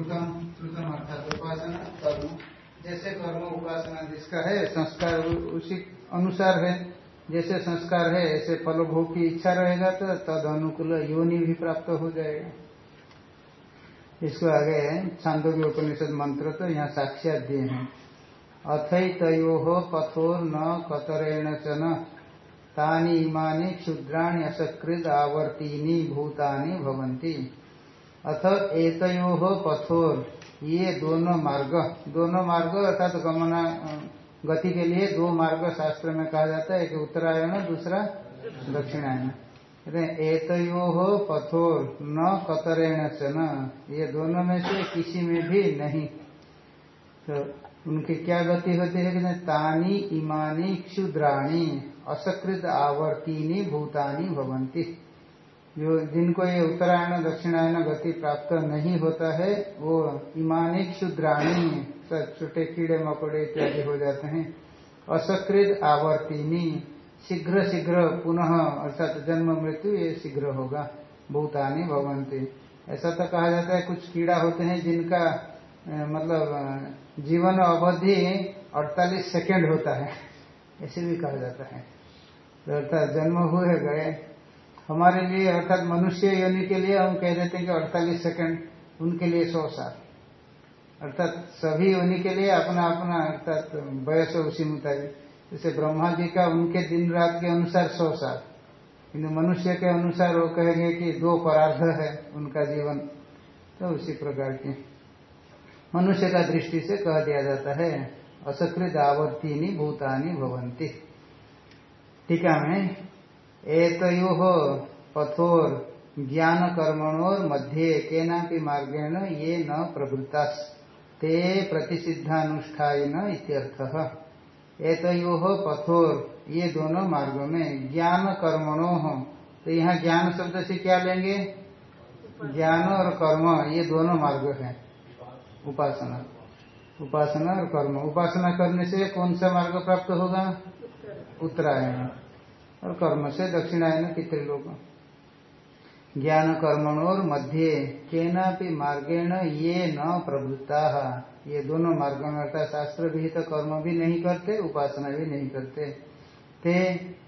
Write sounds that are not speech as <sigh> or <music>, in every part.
श्रुतम श्रुतम अर्थात उपासना, कर्म। जैसे कर्म उपासना जिसका है, संस्कार उसी अनुसार है। जैसे संस्कार है, ऐसे फल भोग की इच्छा रहेगा तो तद अनुकूल योनि भी प्राप्त हो जाएगा। इसको आगे छांदोग्य उपनिषद मंत्र तो यहाँ साक्षात दिए हैं। अथैतो कठोर न कतरेण च तानी इमानी क्षुद्राणी असकृत आवर्तीनी भूतानी भवंती अथ एतयो पथोर ये दोनों मार्ग। दोनों मार्ग अर्थात तो गमना, गति के लिए दो मार्ग शास्त्र में कहा जाता है, एक उत्तरायण, दूसरा दक्षिणायन एतयो पथोर न कतरेण च न। ये दोनों में से किसी में भी नहीं। तो उनकी क्या गति होती है कि तानी, इमानी, क्षुद्राणी असकृत आवर्तीनी, भूतानी भवंती जो जिनको ये उत्तरायण, दक्षिणायन गति प्राप्त नहीं होता है, वो इमानी क्षुद्राणी छोटे कीड़े, मकोड़े इत्यादि हो जाते हैं। असकृत आवर्तीनी, शीघ्र शीघ्र पुनः, अर्थात जन्म मृत्यु, ये शीघ्र होगा। भूतानी भवंती ऐसा तो कहा जाता है, कुछ कीड़ा होते हैं जिनका मतलब जीवन अवधि 48 सेकंड होता है। ऐसे भी कहा जाता है। तो अर्थात जन्म हुए, गए हमारे लिए अर्थात मनुष्य योनि के लिए हम कह देते हैं कि 48 सेकंड उनके लिए सौ साल अर्थात सभी योनि के लिए अपना अपना अर्थात वयस उसी मुताबिक। जैसे ब्रह्मा जी का उनके दिन रात के अनुसार सौ साल किन्तु मनुष्य के अनुसार वो कहेंगे कि दो परार्ध है उनका जीवन। तो उसी प्रकार की मनुष्य का दृष्टि से कह दिया जाता है असकृत आवर्तीनी भूतानी भवंती टीका में एतयो पथोर ज्ञान कर्मणोर मध्य केना मार्गेण ये न प्रवृत्ता ते प्रतिषिद्धानुष्ठान इत्यर्थ। एतयो पथोर ये दोनों मार्गों में ज्ञान कर्मणो तो यहाँ ज्ञान शब्द से क्या लेंगे? ज्ञान और कर्म, ये दोनों मार्ग हैं। उपासना। उपासना और कर्म। उपासना करने से कौन सा मार्ग प्राप्त होगा? उत्तरायण। और कर्म से दक्षिणायन पितृलोक ज्ञान कर्मणोर मध्य, केना भी मार्गेण ये न प्रभुता। ये दोनों मार्ग में अर्थात शास्त्र विहित तो कर्म भी नहीं करते, उपासना भी नहीं करते। ते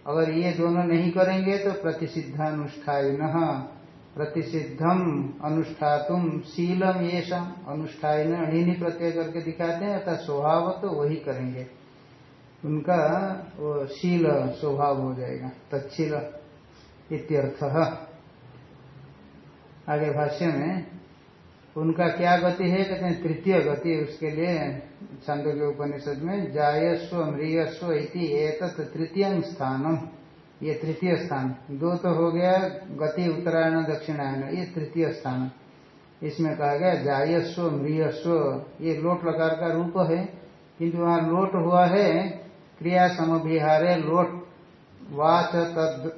अगर ये दोनों नहीं करेंगे तो प्रतिषिद्धानुष्ठान प्रतिषिद्धम अनुष्ठातुम शीलम ये अनुष्ठान अणिनी प्रत्यय करके दिखाते हैं, अर्थात स्वभाव तो वही करेंगे। उनका वो शील स्वभाव हो जाएगा तत्शील इत्यर्थ। आगे भाष्य में, उनका क्या गति है? कहते हैं, तृतीय गति उसके लिए, छंद के उपनिषद में, जायस्व मृयस्व इति तृतीय स्थानम। ये तृतीय स्थान, दो तो हो गया, गति उत्तरायण दक्षिणायन ये तृतीय स्थान। इसमें कहा गया, जायस्व मृयस्व ये लोट लकार का रूप है, किंतु वहाँ लोट हुआ है क्रिया समभिहारे लोट वाच तद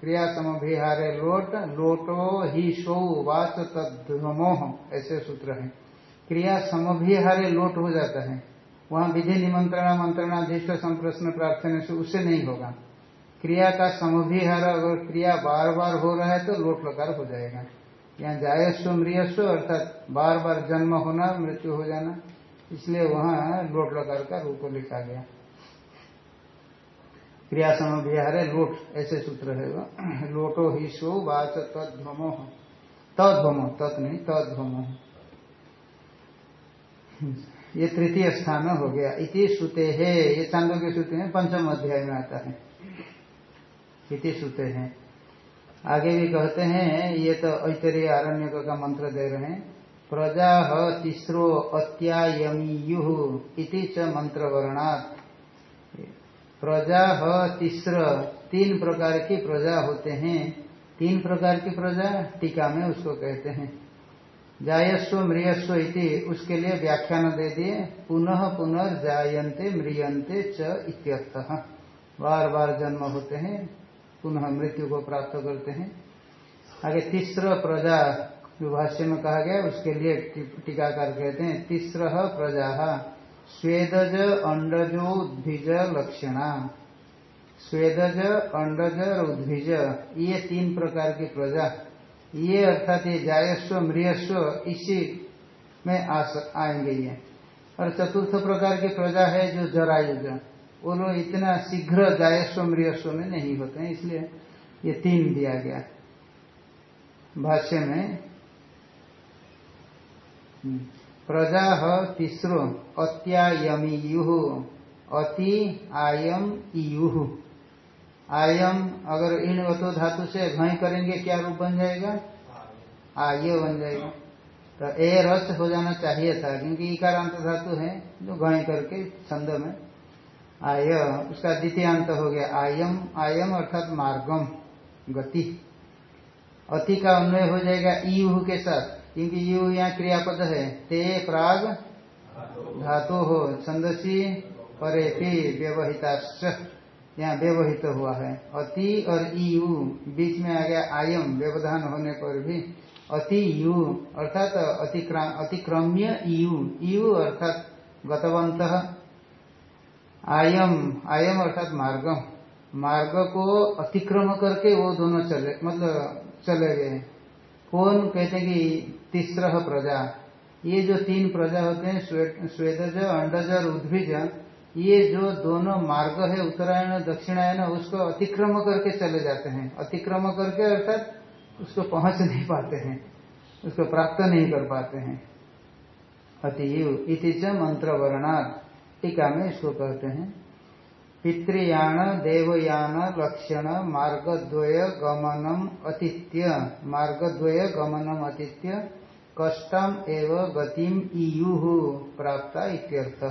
क्रिया समभिहारे लोट, लोटो ही शो वाच तद्मोह ऐसे सूत्र है। क्रिया समभिहारे लोट हो जाता है। वहाँ विधि निमंत्रणा, मंत्रणाधीष्ट, संप्रश्न, प्रार्थना से उससे नहीं होगा। क्रिया का समभिहार अगर क्रिया बार बार हो रहा है तो लोट लकार हो जाएगा। यहाँ जायस्व मृयस्व अर्थात बार बार जन्म होना, मृत्यु हो जाना, इसलिए वहाँ लोट लकार का रूप लिखा गया। क्रिया समभिहार लोट, ऐसे सूत्र है लोटो ही सो वाच तद्भमो तद्भमो तत् नहीं तद्भमो ये तृतीय स्थान हो गया। इति श्रुते है। ये चांदो के श्रुति में पंचम अध्याय में आता है। इति सूते हैं। आगे भी कहते हैं, ये तो ऐतरीय आरण्य का मंत्र दे रहे हैं। प्रजा तीसरो अत्यायमीयु इति च मंत्र वर्णात प्रजा तीसर, तीन प्रकार की प्रजा होते हैं। तीन प्रकार की प्रजा, टीका में उसको कहते हैं। जायस्व मृयस्व इति उसके लिए व्याख्यान दे दिए। पुनः पुनर्जायन्ते मृियंते च इत्यर्थ। बार बार जन्म होते हैं, पुनः मृत्यु को प्राप्त करते हैं। आगे तीसरा प्रजा, जो भाष्य में कहा गया, उसके लिए टीकाकार कहते हैं, तीसरा प्रजा। स्वेदज अंडजो उद्भिज लक्षणा। स्वेदज, अंडज और उद्भिज ये तीन प्रकार की प्रजा। ये अर्थात ये जायस्व, मृयस्व, इसी में आएँगे ये। और चतुर्थ प्रकार की प्रजा है जो जरायुज। वो लोग इतना शीघ्र जायस्व, मृयस्व में नहीं होते हैं, इसलिए ये तीन दिया गया। भाष्य में प्रजा तीसरो अत्यायमी युह अति आयम इयुह आयम, अगर इन वतो धातु से घय करेंगे, क्या रूप बन जाएगा? आय बन जाएगा। तो ए रस हो जाना चाहिए था, क्योंकि इकारांत धातु है, जो घय करके छंद में। आय, उसका द्वितीय अंत हो गया, आयम आयम अर्थात मार्गम, गति। अति का अन्वय हो जाएगा ईयू के साथ। क्योंकि यू यहाँ क्रियापद है। ते प्राग धातु हो छंदसी परे व्यवहिताश्च। यहाँ व्यवहित हुआ है। अति और ईयू बीच में आ गया आयम, व्यवधान होने पर भी। अति यु, अर्थात अतिक्रम्य ईयू ईयू अर्थात गतवंत आयम आयम अर्थात मार्ग मार्ग को अतिक्रम करके वो दोनों चले मतलब चले गए कौन कहते कि तीसरा प्रजा? ये जो तीन प्रजा होते हैं स्वेदज, अंडज और उद्भिज, ये जो दोनों मार्ग है, उत्तरायण और दक्षिणायन, उसको अतिक्रम करके चले जाते हैं। अतिक्रम करके अर्थात उसको पहुँच नहीं पाते हैं, उसको प्राप्त नहीं कर पाते हैं। अतियु इति मंत्र वर्णार्थ टीका में इसको कहते हैं। पितृयान देवयान लक्षण, मार्गद्वय, गमनम, अतिथ्य। मार्गद्वय, गमनम, अतिथ्य, कष्टम एव गतिम इयु प्राप्त इत्यर्थ।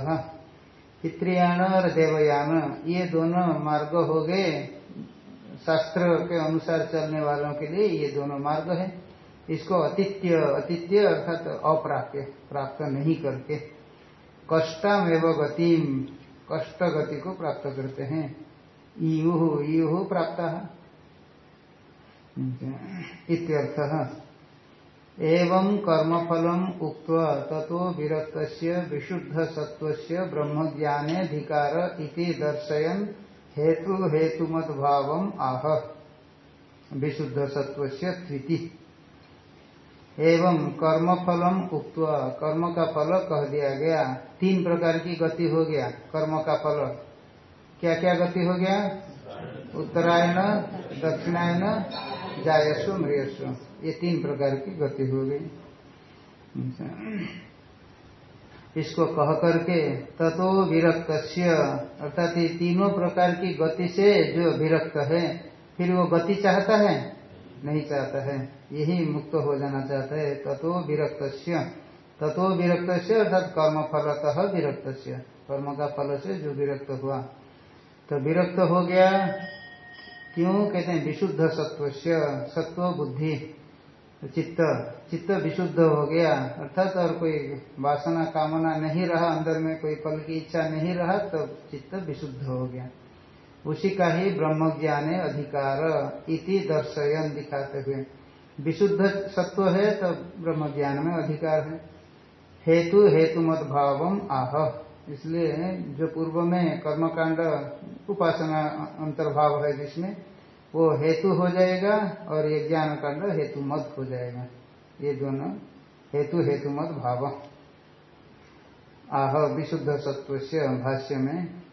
पितृयान और देवयान ये दोनों मार्ग हो गए। शास्त्र के अनुसार चलने वालों के लिए ये दोनों मार्ग है। इसको अतिथ्य अतिथ्य अर्थात अप्राप्य, प्राप्त नहीं करके। कष्टम एवं गतिम कष्ट गति को प्राप्त करते हैं। ईयु ईयु प्राप्त। इत्यर्थ, एवं कर्मफलम उक्त ततो विरक्त विशुद्ध सत्व ब्रह्म ज्ञानेधिकार इति दर्शयन हेतु हेतुमत भाव आह। विशुद्ध सत्व स्थिति। एवं कर्म फलम उक्त कर्म का फल कह दिया गया। तीन प्रकार की गति हो गया कर्म का फल। क्या क्या गति हो गया? उत्तरायण, दक्षिणायन, जायस्व, मृयस्व। ये तीन प्रकार की गति हो गई। इसको कह करके ततो विरक्त अर्थात ये तीनों प्रकार की गति से जो विरक्त है, फिर वो गति चाहता है? नहीं चाहता है, यही मुक्त हो जाना चाहता है। ततो विरक्त ततो विरक्त अर्थात कर्म फलतः विरक्त कर्म का फल से जो विरक्त हुआ। तो विरक्त हो गया, क्यों? कहते हैं विशुद्ध सत्व सत्व बुद्धि, चित्त। चित्त विशुद्ध हो गया, अर्थात और कोई वासना कामना नहीं रहा, अंदर में कोई फल की इच्छा नहीं रहा तो चित्त विशुद्ध हो गया। उसी का ही ब्रह्म ज्ञान अधिकार इति दर्शयन दिखाते हुए। विशुद्ध सत्व है तो ब्रह्म ज्ञान में अधिकार है। हेतु हेतु मत आह। इसलिए जो पूर्व में कर्मकांड उपासना अंतर्भाव है जिसमें, वो हेतु हो जाएगा और ये ज्ञान कांड हेतु मत हो जाएगा। ये दोनों हेतु हेतु मत भाव आह, विशुद्ध सत्व से भाष्य में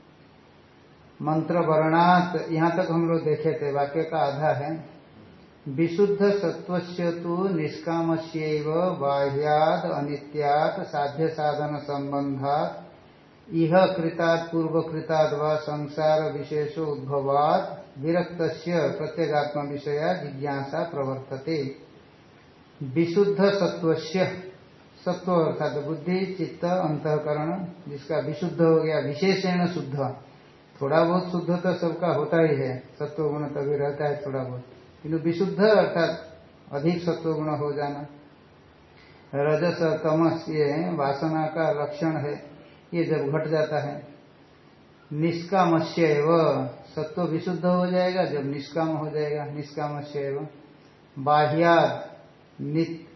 मंत्र वर्णात, यहाँ तक हम लोग देखे थे, वाक्य का आधा है। विशुद्ध सत्व तो निष्काम बाह्याद अनित्यात साध्य साधन संबंधात इह कृतात् पूर्व कृताद व संसार विशेषो उद्भवात विरक्त प्रत्येगात्म विषया जिज्ञासा प्रवर्तते। विशुद्ध सत्व सत्व अर्थात बुद्धि, चित्त, अंतकरण, जिसका विशुद्ध हो गया, विशेषण शुद्ध। थोड़ा बहुत शुद्ध तो सबका होता ही है, सत्व गुण तभी रहता है थोड़ा बहुत। किंतु विशुद्ध अर्थात अधिक सत्व गुण हो जाना। रजस, तमस, ये वासना का लक्षण है, ये जब घट जाता है। निष्कामस्य एवं, सत्व विशुद्ध हो जाएगा, जब निष्काम हो जाएगा, निष्कामस्य एवं। बाह्याद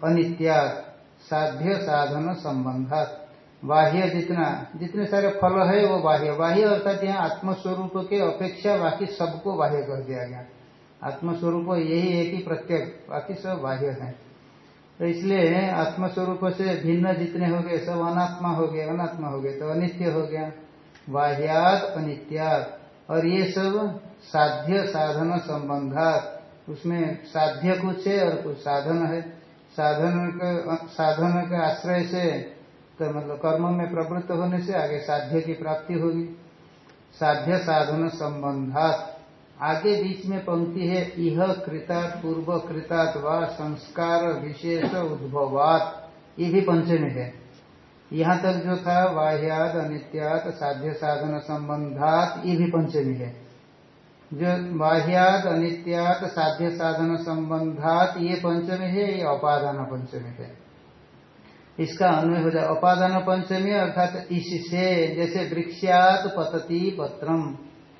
अनित्याद साध्य साधन संबंधात। बाह्य जितना, जितने सारे फल है वो बाह्य। बाह्य अर्थात यहाँ आत्मस्वरूप के अपेक्षा बाकी सबको बाह्य कर दिया गया। आत्मस्वरूप यही है कि प्रत्येक बाकी सब बाह्य है। तो इसलिए आत्मस्वरूप से भिन्न जितने हो गए, सब अनात्मा हो गए, अनात्मा हो गए तो अनित्य हो गया। बाह्यात अनित्यात। और ये सब साध्य साधन संबंधात। उसमें साध्य कुछ है और कुछ साधन है। साधन के साधन के आश्रय से तो मतलब कर्म में प्रवृत्त होने से आगे साध्य की प्राप्ति होगी। साध्य साधन संबंधात। आगे बीच में पंक्ति है, इह कृतात् पूर्व कृतात् व संस्कार विशेष उद्भवात। ये भी पंचमी है। यहाँ तक जो था, बाह्याद, अनित्यात, साध्य साधन संबंधात, ये भी पंचमी है। जो बाह्याद, अनित्यात, साध्य साधन संबंधात, ये पंचमी है, ये अपादान पंचमी है। इसका अन्वय हो जाए। अपादान पंचमी अर्थात इससे, जैसे वृक्षात पतती पत्रम।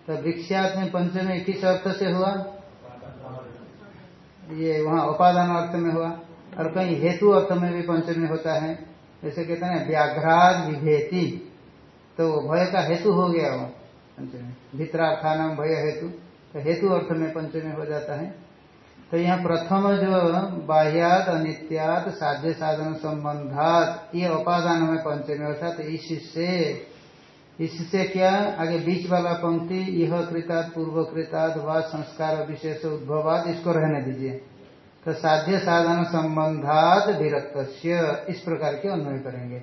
तो वृक्षात में पंचमी किस अर्थ से हुआ? ये वहाँ उपादान अर्थ में हुआ। और कहीं हेतु अर्थ में भी पंचमी होता है। जैसे कहते हैं व्याघ्राज विभेति। तो भय का हेतु हो गया वो पंचमी। भित्रार्थान भय हेतु। तो हेतु अर्थ में पंचमी हो जाता है। तो यहाँ प्रथम जो बाह्यात, अनित्यात, साध्य साधन संबंधात, ये उपादान में पंचमी अर्थात इससे इससे क्या? आगे बीच वाला पंक्ति यह कृतात् पूर्व कृतात् व संस्कार विशेष उद्भवाद इसको रहने दीजिए। तो साध्य साधन संबंधात विरक्त इस प्रकार के अन्वय करेंगे।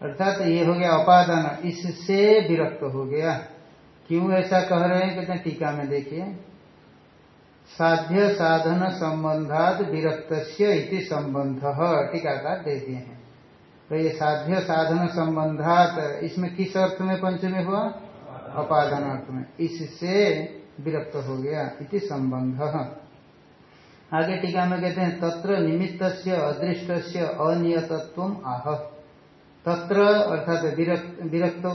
अर्थात तो ये हो गया उपादान, इससे विरक्त हो गया। क्यों ऐसा कह रहे हैं? कहते टीका में देखिए। साध्य साधन संबंधात विरक्त संबंध टीकाकार दे दिए हैं। तो ये साध्य साधन संबंधात इसमें किस अर्थ में पंचमी हुआ? अपादन अर्थ में। इससे विरक्त हो गया इति संबंध। आगे टीका में कहते हैं, तत्र निमित्त अदृष्ट अनियतत्व आह। तत्र अर्थात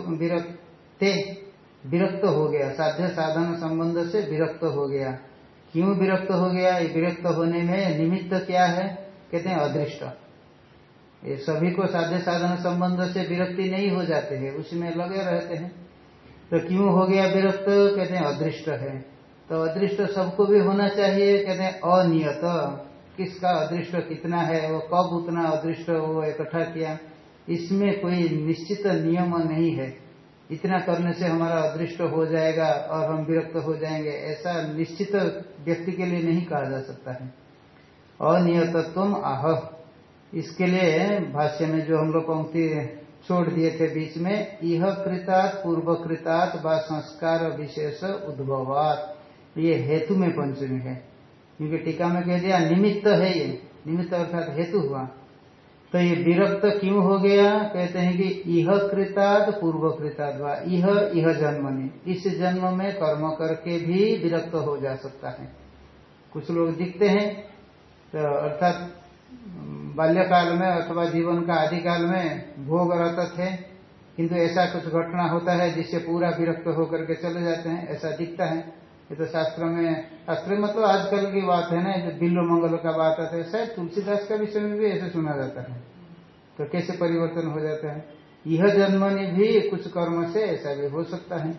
विरक्ते, विरक्त हो गया। साध्य साधन संबंध से विरक्त हो गया। क्यों विरक्त हो गया? ये विरक्त होने में निमित्त क्या है? कहते हैं अदृष्ट। ये सभी को साध्य साधन संबंध से विरक्ति नहीं हो जाते हैं, उसमें लगे रहते हैं। तो क्यों हो गया विरक्त? कहते हैं अदृष्ट है। तो अदृष्ट सबको भी होना चाहिए, कहते हैं अनियत। किसका अदृष्ट कितना है? वो कब उतना अदृष्ट वो इकट्ठा किया? इसमें कोई निश्चित नियम नहीं है। इतना करने से हमारा अदृष्ट हो जाएगा और हम विरक्त हो जाएँगे, ऐसा निश्चित व्यक्ति के लिए नहीं कहा जा सकता है। अनियतत्व आह। इसके लिए भाष्य में जो हम लोग पंक्ति छोड़ दिए थे बीच में यह कृतात् पूर्व कृतात् व संस्कार विशेष उद्भवात। ये हेतु में पंचमी है। क्योंकि टीका में कह दिया, निमित्त है ये। निमित्त अर्थात हेतु हुआ। तो ये विरक्त क्यों हो गया? कहते हैं कि यह कृतात् पूर्व कृतात् व यह यह जन्मनी। इस जन्म में कर्म करके भी विरक्त हो जा सकता है। कुछ लोग दिखते हैं तो अर्थात बाल्यकाल में अथवा जीवन का आदिकाल में भोग रहते थे किंतु ऐसा कुछ घटना होता है जिससे पूरा विरक्त होकर के चले जाते हैं, ऐसा दिखता है। ये तो शास्त्र में, शास्त्र मतलब आजकल की बात है ना जो बिल्लो मंगल का बात आता है, शायद तुलसीदास का विषय में भी ऐसे सुना जाता है। तो कैसे परिवर्तन हो जाता है? यह जन्मनि भी कुछ कर्म से ऐसा भी हो सकता है।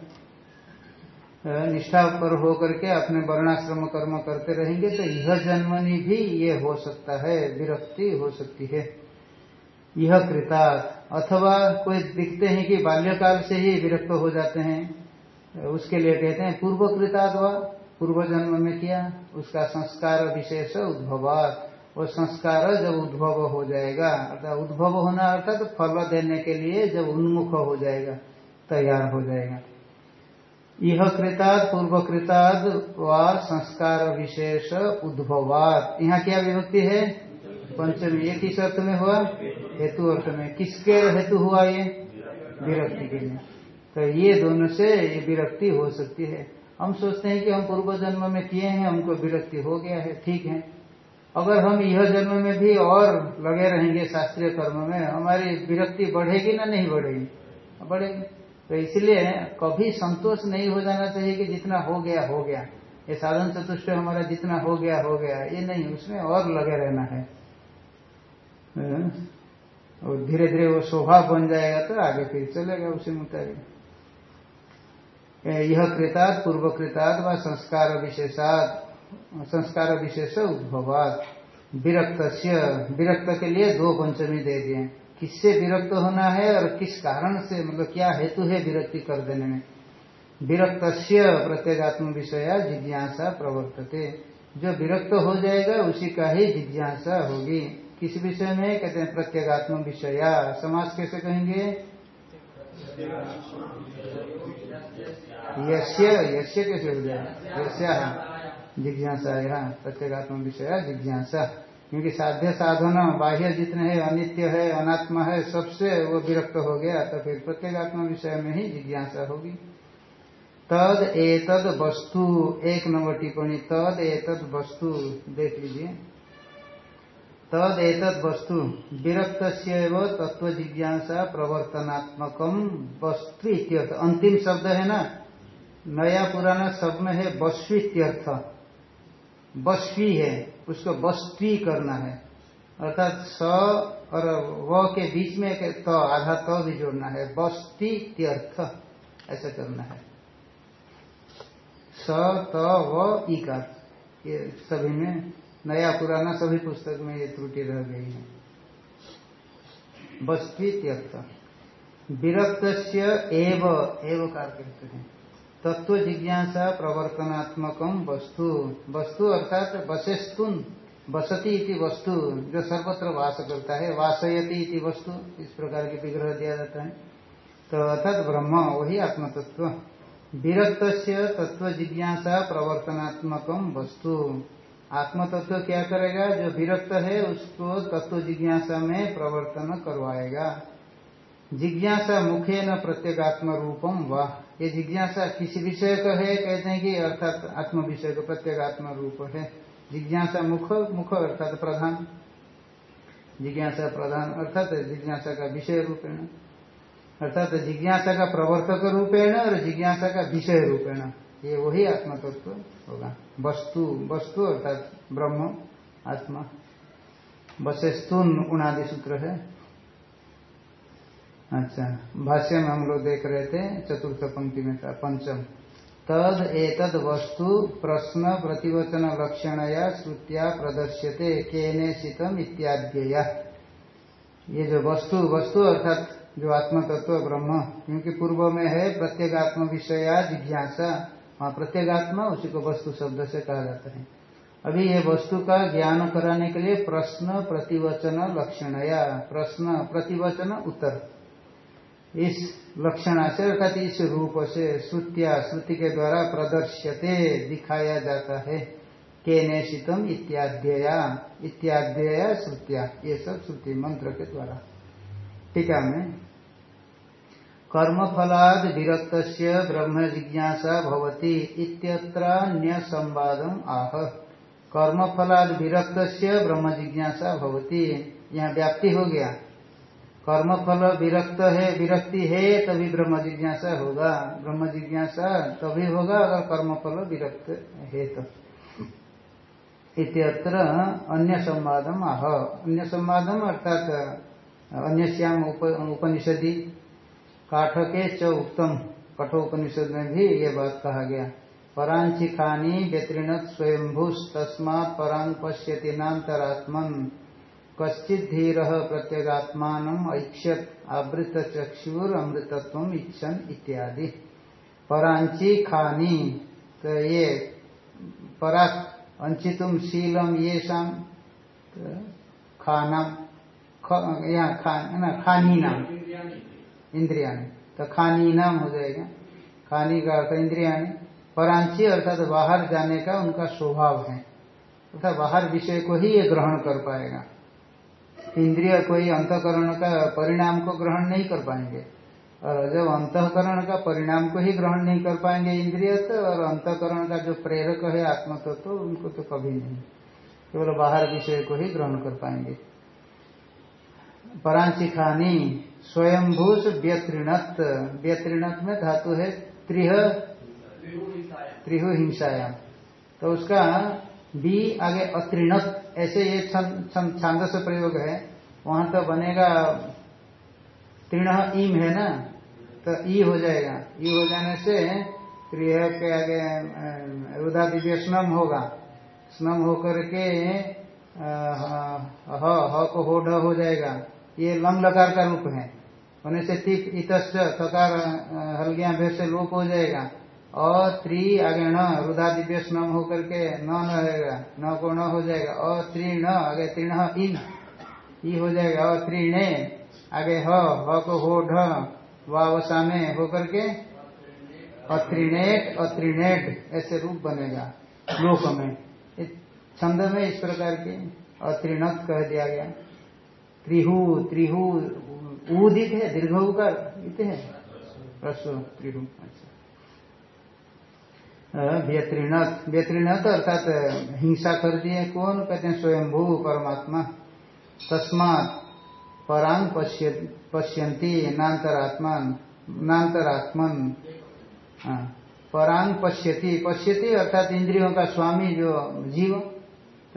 निष्ठा पर होकर के अपने वर्णाश्रम कर्म करते रहेंगे तो यह जन्मनी भी ये हो सकता है, विरक्ति हो सकती है। यह कृता, अथवा कोई दिखते हैं कि बाल्यकाल से ही विरक्त हो जाते हैं। उसके लिए कहते हैं पूर्व कृताद पूर्व जन्म में किया, उसका संस्कार विशेष उद्भवात वो संस्कार जब उद्भव हो जाएगा अर्थात उद्भव होना अर्थात तो फल देने के लिए जब उन्मुख हो जाएगा, तैयार हो जाएगा। यह कृताद पूर्व कृताद व संस्कार विशेष उद्भवात। यहाँ क्या विभक्ति है? पंचमी। ये किस अर्थ में हुआ? हेतु अर्थ में। किसके हेतु हुआ ये? विरक्ति के लिए। तो ये दोनों से ये विरक्ति हो सकती है। हम सोचते हैं कि हम पूर्व जन्म में किए हैं, हमको विरक्ति हो गया है, ठीक है। अगर हम यह जन्म में भी और लगे रहेंगे शास्त्रीय कर्म में, हमारी विरक्ति बढ़ेगी ना नहीं बढ़ेगी? बढ़ेगी। तो इसलिए कभी संतोष नहीं हो जाना चाहिए कि जितना हो गया हो गया। ये साधन चतुष्ट हमारा जितना हो गया हो गया, ये नहीं, उसमें और लगे रहना है। और धीरे धीरे वो स्वभाव बन जाएगा तो आगे फिर चलेगा उसी मुताबिक। यह कृतात् पूर्व कृतात् व संस्कार विशेषात? संस्कार विशेष उद्भवात। विरक्त विरक्त के लिए दो पंचमी दे दिए किससे विरक्त होना है और किस कारण से मतलब क्या हेतु है विरक्ति कर देने में? विरक्त प्रत्येगात्म विषय जिज्ञासा प्रवर्तते। जो विरक्त हो जाएगा, उसी का ही जिज्ञासा होगी। किस विषय में? कहते हैं प्रत्येगात्म विषय। समाज कैसे कहेंगे? यश्य यश्य कैसे हो जाएगा यश्या जिज्ञासा यहाँ प्रत्येगात्म विषय जिज्ञासा। क्योंकि साध्य साधन, बाह्य जितने हैं, अनित्य है, अनात्मा है, सबसे वो विरक्त हो गया तो फिर प्रत्येगात्म विषय में ही जिज्ञासा होगी। तद एतद वस्तु, एक नंबर टिप्पणी, तद एतद वस्तु, देख लीजिए। तद वस्तु। विरक्त तत्व जिज्ञासा प्रवर्तनात्मक वस्तु इत्यर्थ। अंतिम शब्द है ना? नया पुराना शब्द में है वस्वीत्यर्थ बस्वी है। उसको बस्वी करना है। अर्थात स और व के बीच में एक त, आधा त भी जोड़ना है। बस्ती त्यर्थ ऐसा करना है। स, त, व का। ये सभी में नया पुराना सभी पुस्तक में ये त्रुटि रह गई है। बस्ती त्यक्त। विरक्त एव एव कार कहते हैं। तत्व जिज्ञासा प्रवर्तनात्मक वस्तु। वस्तु अर्थात बसेस्तुन बसती इति वस्तु, जो सर्वत्र वास करता है, वासयती इति वस्तु, इस प्रकार के विग्रह दिया जाता है। तो अर्थात ब्रह्म, वही आत्मतत्व। विरक्त तत्व जिज्ञासा प्रवर्तनात्मक वस्तु। आत्म तत्व क्या करेगा? जो विरक्त है, उसको तत्व जिज्ञासा में प्रवर्तन करवाएगा। जिज्ञासा मुखे न प्रत्येगात्म रूपम वाह ये जिज्ञासा किसी विषय का है? कहते हैं कि अर्थात आत्म विषय का प्रत्येगात्म रूप है। जिज्ञासा मुख मुख अर्थात प्रधान। जिज्ञासा प्रधान अर्थात जिज्ञासा का विषय रूपेण। अर्थात जिज्ञासा का प्रवर्तक रूपेण और जिज्ञासा का विषय रूपेण। ये वही आत्मा तत्व होगा। वस्तु वस्तु अर्थात ब्रह्म, आत्मा। वसेस्तुन उनादि सूत्र है। अच्छा भाष्य में हम लोग देख रहे थे चतुर्थ पंक्ति में था, पंचम। तद एतद वस्तु प्रश्न प्रतिवचन लक्षण या श्रुतिया प्रदर्श्यते, केने शीतम इत्याद्य ये जो वस्तु वस्तु अर्थात जो आत्म तत्व ब्रह्म, क्योंकि पूर्व में है प्रत्येगात्म विषया जिज्ञासा। वहाँ प्रत्येगात्मा उसी को वस्तु शब्द से कहा जाता है। अभी ये वस्तु का ज्ञान कराने के लिए प्रश्न, प्रतिवचन, लक्षण, या प्रश्न, प्रतिवचन, उत्तर। इस लक्षण से अर्थात इस रूप से श्रुतिया, श्रुति के द्वारा प्रदर्श्यते दिखाया जाता है। के शीतम इत्याद्यया इत्याद्यया श्रुतिया, ये सब श्रुति मंत्र के द्वारा। टीका में कर्मफलाद विरक्त ब्रह्म जिज्ञासा भवती इत्यत्र संवादम आह। कर्मफलाद विरक्त ब्रह्म जिज्ञासा भवती। यहाँ व्याप्ति हो गया। कर्मफल विरक्त है, विरक्ति है, तभी ब्रह्म जिज्ञासा होगा। ब्रह्म जिज्ञासा तभी होगा अगर कर्मफल विरक्त है तो। इत्यत्र अन्य संवादम आह। अन्य संवादम अर्थात अन्य श्याम उपनिषदि काठके च उत्तम कठोपनिषद में भी ये बात कहा गया। परांची खानी व्यतीर्णत स्वयंभूष तस्मात् परांग पश्यति नातरात्मन कश्चित धीर प्रत्यगात्मान ऐक्षत आवृत चक्षुर अमृतत्व इच्छन इत्यादि। परांची खानी तो ये पराक अंचितुम शीलम ये शाम तो खाना यहाँ खा, खानी नाम इंद्रिया तो खानी नाम हो जाएगा। खानी का अर्थ इंद्रिया परांची अर्थात तो बाहर जाने का उनका स्वभाव है। अर्थात तो बाहर विषय को ही ये ग्रहण कर पाएगा। इंद्रिय कोई अंतकरण का परिणाम को ग्रहण नहीं कर पाएँगे। और जब अंतकरण का परिणाम को ही ग्रहण नहीं कर पाएँगे इंद्रिय तो और अंतकरण का जो प्रेरक है आत्म तो, तो उनको तो कभी नहीं। केवल बाहर विषय को ही ग्रहण कर पाएँगे। परांची खानी स्वयंभूष व्यत्रिणत व्यत्रिणत में धातु है त्रिह त्रिहु हिंसायाम तो उसका बी आगे अत्रिणत ऐसे ये छांद से प्रयोग है। वहाँ तो बनेगा तृण ईम है ना? तो ई हो जाएगा। ई हो जाने से त्रिह के आगे रुदा दिव्य स्नम होगा। स्नम होकर के ह को हो ढ हो जाएगा। ये लंग लकार का रूप है। होने से तिप इतश्च तकार हल्गिया भेद से लोप हो जाएगा। और त्रि आगे न रुदा दिव्य स्नम होकर के न रहेगा, न को न हो जाएगा। और त्रि न आगे तीर्ण, इन, ई हो जाएगा। और त्रिणे, आगे ह ह को हो ढ वावसा में होकर के अत्रिनेट अत्रिनेट ऐसे रूप बनेगा लोक में। छंद में इस प्रकार के अत्रिणत कह दिया गया। त्रिहु त्रिहु उदित है दीर्घ का इत है। रसो त्रिहु अच्छा। व्यत्रिणत व्यत्रिणत अर्थात हिंसा कर दिए कौन? कहते हैं स्वयंभू परमात्मा। तस्मात परांग पश्यंती नान्तरात्मान, नान्तरात्मन। परांग पश्यति पश्यति अर्थात इंद्रियों का स्वामी जो जीव।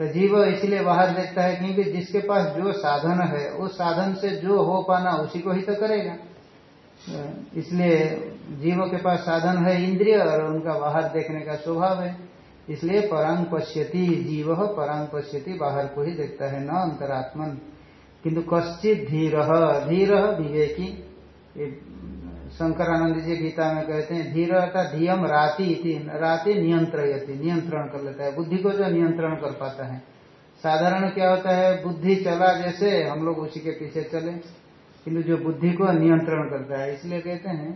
तो जीव इसलिए बाहर देखता है क्योंकि जिसके पास जो साधन है, उस साधन से जो हो पाना उसी को ही तो करेगा। इसलिए जीवों के पास साधन है इंद्रिय और उनका बाहर देखने का स्वभाव है। इसलिए परांग पश्यति, जीव परांग पश्यति, बाहर को ही देखता है, न अंतरात्मन। किंतु कश्चित धीर धीर विवेकी शंकरानंद जी गीता में कहते हैं, धीर अर्थात धीयम राति राति नियंत्रण नियंत्रण कर लेता है, बुद्धि को जो नियंत्रण कर पाता है। साधारण क्या होता है, बुद्धि चला जैसे हम लोग उसी के पीछे चले, किंतु जो बुद्धि को नियंत्रण करता है, इसलिए कहते हैं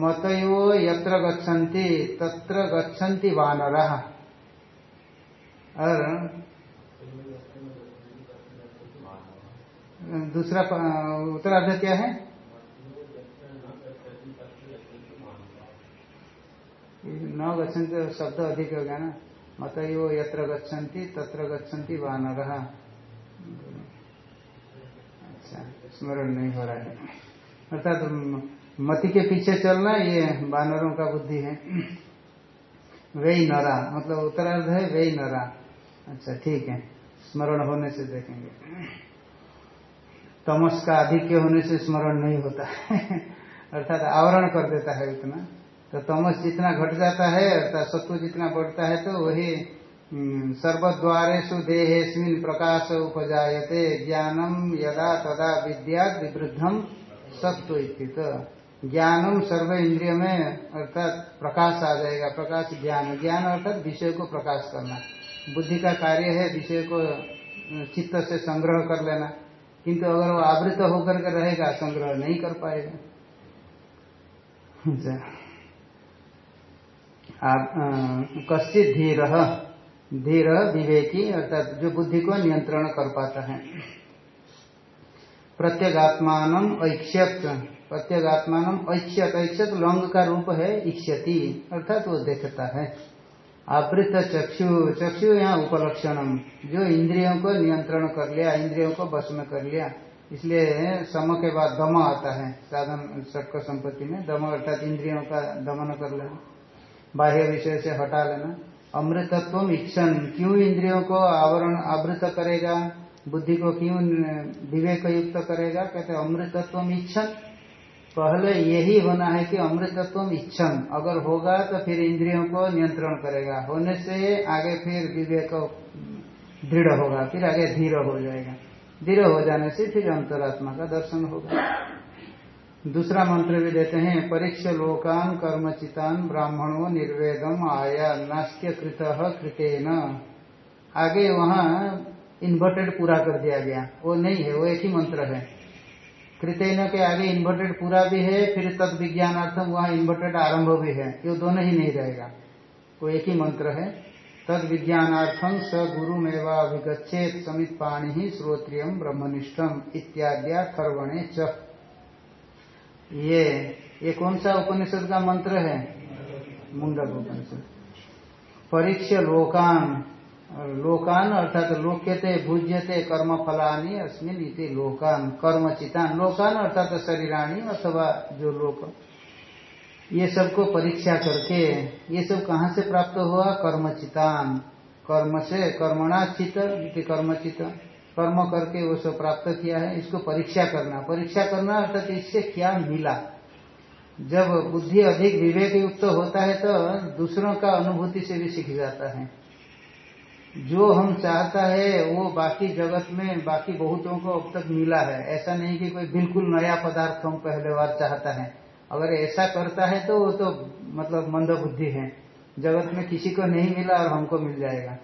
मतयो यत्र गच्छन्ति, तत्र गच्छन्ति वानरा। और दूसरा उत्तरार्ध क्या है? न गच्छन्ति शब्द अधिक हो गया ना। मत यो यत्र गच्छन्ति, तत्र गच्छन्ति वानर। अच्छा स्मरण नहीं हो रहा है। अर्थात तो मति के पीछे चलना, ये वानरों का बुद्धि है। वे नरा मतलब उत्तरार्ध है वे नरा। अच्छा ठीक है। स्मरण होने से देखेंगे। तमस का अधिक्य होने से स्मरण नहीं होता है। <laughs> अर्थात आवरण कर देता है उतना तो तमस जितना घट जाता है अर्थात सत्व जितना बढ़ता है तो वही हम्म, सर्वद्वारेशु देहेस्मिन प्रकाश उपजायते। ज्ञानम यदा तदा विद्या विवृद्धम सत्व तो ज्ञानम सर्व इंद्रिय में अर्थात प्रकाश आ जाएगा। प्रकाश ज्ञान। ज्ञान अर्थात विषय को प्रकाश करना। बुद्धि का कार्य है विषय को चित्त से संग्रह कर लेना। किंतु अगर वो आवृत होकर के रहेगा, संग्रह नहीं कर पाएगा। <laughs> कश्चित धीर धीर विवेकी, अर्थात जो बुद्धि को नियंत्रण कर पाता है। प्रत्यगात्मान ऐक्ष्यत प्रत्यगात्मान ऐक्ष्यत ऐक्ष्यत लंग का रूप है इक्षति, अर्थात वो देखता है। आवृत चक्षु चक्षु यहाँ उपलक्षणम। जो इंद्रियों को नियंत्रण कर लिया, इंद्रियों को बस में कर लिया, इसलिए सम के बाद दम आता है, साधन षटक संपत्ति में। दम अर्थात इंद्रियों का दमन कर लेना, बाह्य विषय से हटा लेना। अमृतत्व इच्छन, क्यों इंद्रियों को आवरण आवृत करेगा? बुद्धि को क्यों विवेक युक्त करेगा? कहते अमृतत्व इच्छन। पहले यही होना है कि अमृतत्व इच्छन अगर होगा तो फिर इंद्रियों को नियंत्रण करेगा। होने से आगे फिर विवेक दृढ़ होगा, फिर आगे धीर हो जाएगा। धीर हो जाने से फिर अंतरात्मा का दर्शन होगा। दूसरा मंत्र भी देते हैं, परीक्ष लोकान कर्मचितान ब्राह्मणों निर्वेदम आया नास्त्य कृत कृतेन। आगे वहाँ इन्वर्टेड पूरा कर दिया गया। वो नहीं है, वो एक ही मंत्र है। कृतन के आगे इन्वर्टेड पूरा भी है, फिर तद विज्ञानार्थम वहाँ इन्वर्टेड आरंभ भी है। ये दोनों ही नहीं रहेगा। वो एक ही मंत्र है। तद विज्ञानार्थम स गुरु मेवाभिगछेत समित पाणी ही श्रोत्रियम ब्रह्मनिष्ठम इत्याद्या खर्वणे च। ये ये कौन सा उपनिषद का मंत्र है? मुंडक उपनिषद। परीक्ष लोकान लोकान, अर्थात लोक्यते, भूज्यते कर्म फलानी अस्मिन इति लोकान कर्म चितान लोकान, अर्थात शरीराणी अथवा जो लोक। ये सबको परीक्षा करके, ये सब कहाँ से प्राप्त हुआ? कर्म चितान कर्म से कर्मणा चित कर्म चित कर्म करके वो सब प्राप्त किया है, इसको परीक्षा करना। परीक्षा करना, अर्थात इससे क्या मिला? जब बुद्धि अधिक विवेक युक्त होता है तो दूसरों का अनुभूति से भी सीख जाता है। जो हम चाहता है, वो बाकी जगत में, बाकी बहुतों को अब तक मिला है। ऐसा नहीं कि कोई बिल्कुल नया पदार्थ हम पहले बार चाहता है। अगर ऐसा करता है तो वो तो मतलब मंद बुद्धि है। जगत में किसी को नहीं मिला और हमको मिल जाएगा।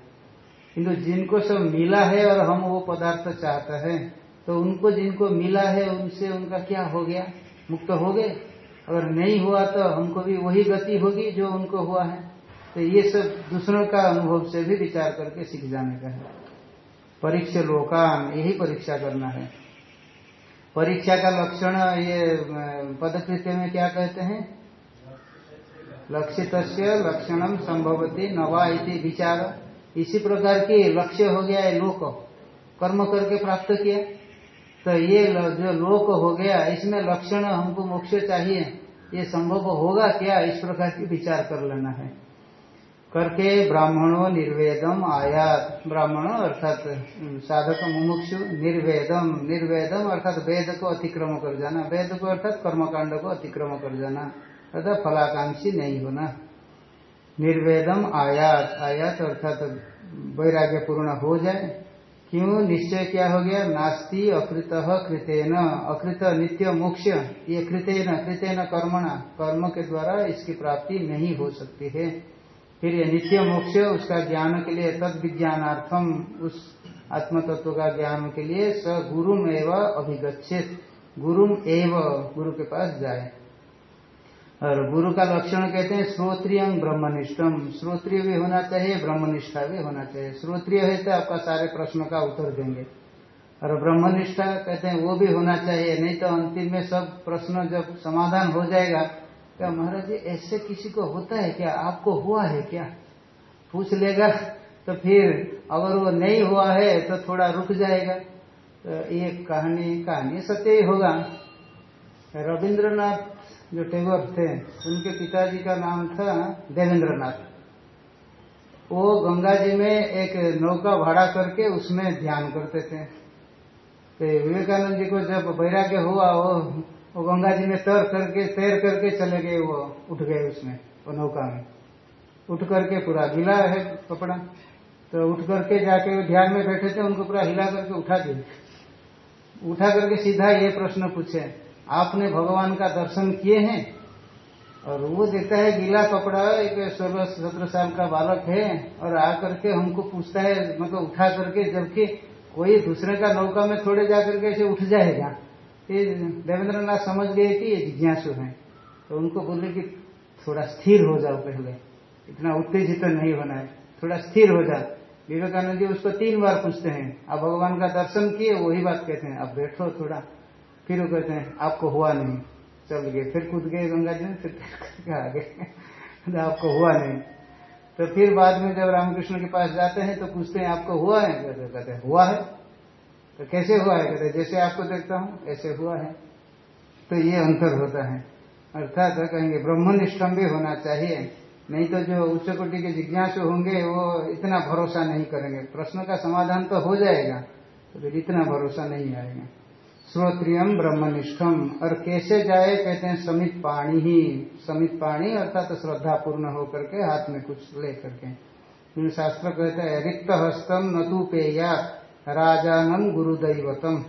किंतु जिनको सब मिला है और हम वो पदार्थ चाहता है तो उनको जिनको मिला है, उनसे उनका क्या हो गया? मुक्त हो गए। अगर नहीं हुआ तो हमको भी वही गति होगी जो उनको हुआ है। तो ये सब दूसरों का अनुभव से भी विचार करके सीख जाने का है। परीक्षा लोकान, यही परीक्षा करना है। परीक्षा का लक्षण ये पदकृत्य में क्या कहते हैं? लक्षित लक्षणम संभवती नवा इति विचार। इसी प्रकार की लक्ष्य हो गया है लोक। कर्म करके प्राप्त किया। तो ये जो लोक हो गया, इसमें लक्षण हमको मोक्ष चाहिए। ये संभव होगा क्या? इस प्रकार की विचार कर लेना है। करके ब्राह्मणों निर्वेदम आयात। ब्राह्मण अर्थात साधक मुमुक्षु निर्वेदम। निर्वेदम अर्थात वेद को अतिक्रम कर जाना। वेद को अर्थात कर्मकांड को अतिक्रम कर जाना। अर्थात फलाकांक्षी नहीं होना। निर्वेदम आयात। आयात अर्थात वैराग्य पूर्ण हो जाए। क्यों? निश्चय क्या हो गया? नास्ति अकृत कृतेन। अकृत नित्य मोक्ष। ये कृतेन। कृतेन कर्मणा। कर्म के द्वारा इसकी प्राप्ति नहीं हो सकती है। फिर ये नित्य मोक्ष, उसका ज्ञान के लिए तद विज्ञानार्थम, उस आत्म तत्व का ज्ञान के लिए स गुरुम एवं अभिगछित गुरुम एव, गुरु के पास जाए। और गुरु का लक्षण कहते हैं श्रोत्रिय ब्रह्मनिष्ठम श्रोत्रिय भी होना चाहिए, ब्रह्मनिष्ठा भी होना चाहिए। श्रोत्रिय है तो आपका सारे प्रश्न का उत्तर देंगे। और ब्रह्मनिष्ठा कहते हैं वो भी होना चाहिए, नहीं तो अंतिम में सब प्रश्न जब समाधान हो जाएगा क्या महाराज जी ऐसे किसी को होता है क्या? आपको हुआ है क्या? पूछ लेगा तो फिर, अगर वो नहीं हुआ है तो थोड़ा रुक जाएगा। तो ये कहानी कहानी सत्य ही होगा। रविंद्रनाथ जो टेगोर थे, उनके पिताजी का नाम था देवेंद्रनाथ। वो गंगा जी में एक नौका भाड़ा करके उसमें ध्यान करते थे। तो विवेकानंद जी को जब वैराग्य हुआ, वो वो गंगा जी में तैर करके तैर करके चले गए, वो उठ गए उसमें, वो नौका में। उठ करके पूरा गिला है कपड़ा। तो उठ करके जाके ध्यान में बैठे थे, उनको पूरा हिला करके उठा दिए। उठा करके सीधा ये प्रश्न पूछे, आपने भगवान का दर्शन किए हैं? और वो देखता है, गीला कपड़ा, एक सोलह सत्रह साल का बालक है, और आकर के हमको पूछता है मतलब उठा करके, जबकि कोई दूसरे का नौका में थोड़े जाकर के ऐसे उठ जाएगा। देवेंद्र नाथ समझ गए कि ये जिज्ञासु हैं तो उनको बोले कि थोड़ा स्थिर हो जाओ पहले। इतना उत्तेजित तो नहीं होना है, थोड़ा स्थिर हो जाओ। विवेकानंद जी उसको तीन बार पूछते हैं, आप भगवान का दर्शन किए, वही बात कहते हैं अब बैठो थोड़ा, फिर वो कहते हैं, आपको हुआ नहीं। चल गए, फिर कूद गए गंगा जी में, फिर आ गए तो आपको हुआ नहीं। तो फिर बाद में जब रामकृष्ण के पास जाते हैं तो पूछते हैं, आपको हुआ है? कहते हुआ है। तो कैसे हुआ है कहते जैसे आपको देखता हूँ, ऐसे हुआ है। तो ये अंतर होता है। अर्थात कहेंगे, ब्रह्मनिष्ठम भी होना चाहिए। नहीं तो जो उच्च कोटि के जिज्ञासु होंगे, वो इतना भरोसा नहीं करेंगे। प्रश्न का समाधान तो हो जाएगा तो इतना भरोसा नहीं आएगा। श्रोत्रियम ब्रह्मनिष्ठम। और कैसे जाए, कहते हैं, समित पाणी ही। समित पाणी अर्थात तो श्रद्धा पूर्ण होकर के हाथ में कुछ ले करके शास्त्र कहते हैं रिक्त हस्तम न तू पेया राजानम गुरुदैवतम